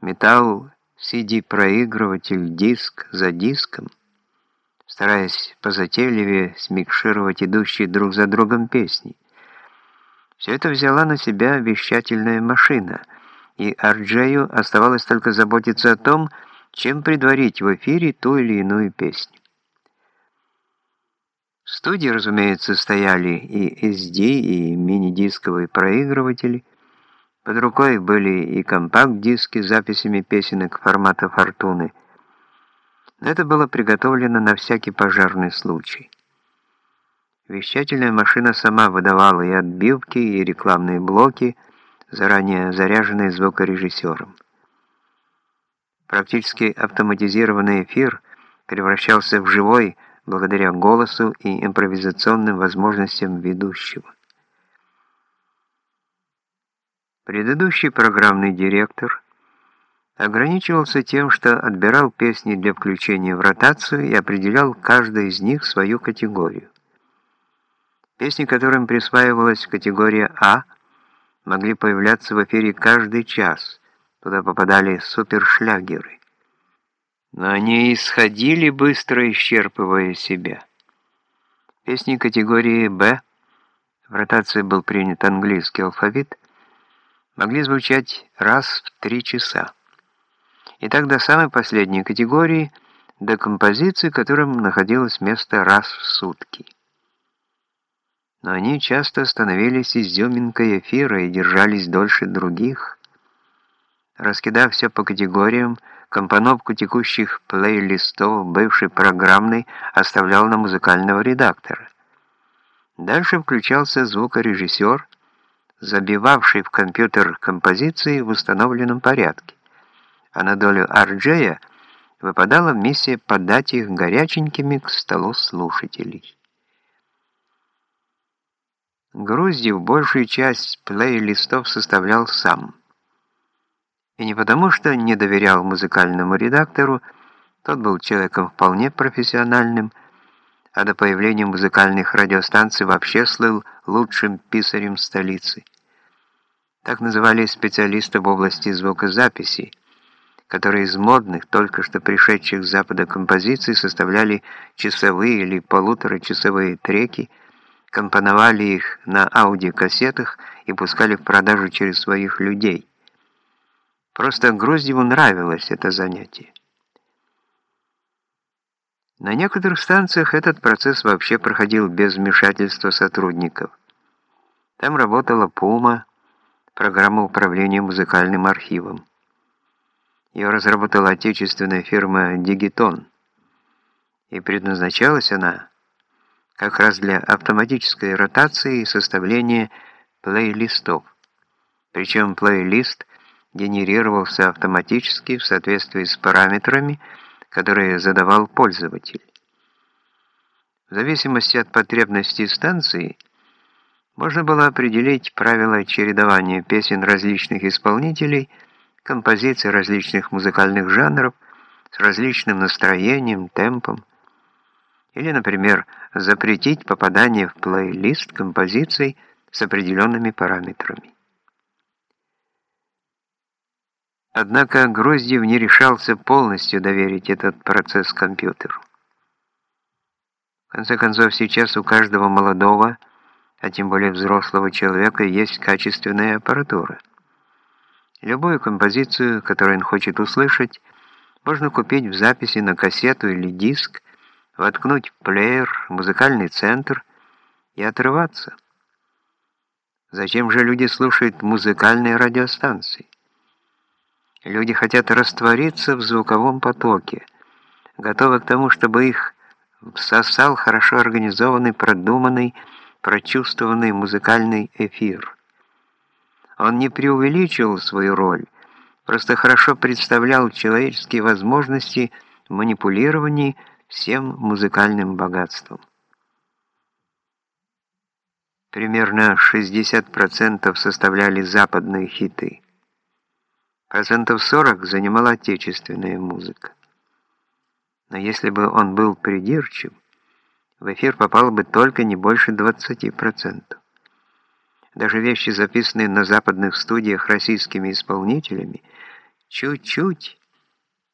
метал CD-проигрыватель диск за диском, стараясь позатейливее смикшировать идущие друг за другом песни. Все это взяла на себя вещательная машина, и Арджею оставалось только заботиться о том, чем предварить в эфире ту или иную песню. В студии, разумеется, стояли и SD, и мини-дисковые проигрыватели. Под рукой были и компакт-диски с записями песенок формата «Фортуны». Это было приготовлено на всякий пожарный случай. Вещательная машина сама выдавала и отбивки, и рекламные блоки, заранее заряженные звукорежиссером. Практически автоматизированный эфир превращался в живой, благодаря голосу и импровизационным возможностям ведущего. Предыдущий программный директор ограничивался тем, что отбирал песни для включения в ротацию и определял каждой из них свою категорию. Песни, которым присваивалась категория А, могли появляться в эфире каждый час. Туда попадали супершлягеры но они исходили, быстро исчерпывая себя. Песни категории «Б» в ротации был принят английский алфавит, могли звучать раз в три часа. И так до самой последней категории, до композиции, которым находилось место раз в сутки. Но они часто становились изюминкой эфира и держались дольше других. Раскидав все по категориям, Компоновку текущих плейлистов бывший программный оставлял на музыкального редактора. Дальше включался звукорежиссер, забивавший в компьютер композиции в установленном порядке, а на долю Арджея выпадала миссия подать их горяченькими к столу слушателей. Груздев большую часть плейлистов составлял сам – и не потому, что не доверял музыкальному редактору, тот был человеком вполне профессиональным, а до появления музыкальных радиостанций вообще слыл лучшим писарем столицы. Так называли специалисты в области звукозаписи, которые из модных, только что пришедших с запада композиций составляли часовые или полуторачасовые треки, компоновали их на аудиокассетах и пускали в продажу через своих людей – Просто Груздеву нравилось это занятие. На некоторых станциях этот процесс вообще проходил без вмешательства сотрудников. Там работала ПУМА, программа управления музыкальным архивом. Ее разработала отечественная фирма «Дигитон», и предназначалась она как раз для автоматической ротации и составления плейлистов. Причем плейлист – генерировался автоматически в соответствии с параметрами, которые задавал пользователь. В зависимости от потребностей станции, можно было определить правила чередования песен различных исполнителей, композиций различных музыкальных жанров с различным настроением, темпом, или, например, запретить попадание в плейлист композиций с определенными параметрами. Однако Гроздьев не решался полностью доверить этот процесс компьютеру. В конце концов, сейчас у каждого молодого, а тем более взрослого человека, есть качественная аппаратура. Любую композицию, которую он хочет услышать, можно купить в записи на кассету или диск, воткнуть в плеер, музыкальный центр и отрываться. Зачем же люди слушают музыкальные радиостанции? Люди хотят раствориться в звуковом потоке, готовы к тому, чтобы их всосал хорошо организованный, продуманный, прочувствованный музыкальный эфир. Он не преувеличивал свою роль, просто хорошо представлял человеческие возможности в манипулировании всем музыкальным богатством. Примерно 60% составляли западные хиты. Процентов 40 занимала отечественная музыка. Но если бы он был придирчив, в эфир попало бы только не больше 20%. Даже вещи, записанные на западных студиях российскими исполнителями, Чуть-чуть.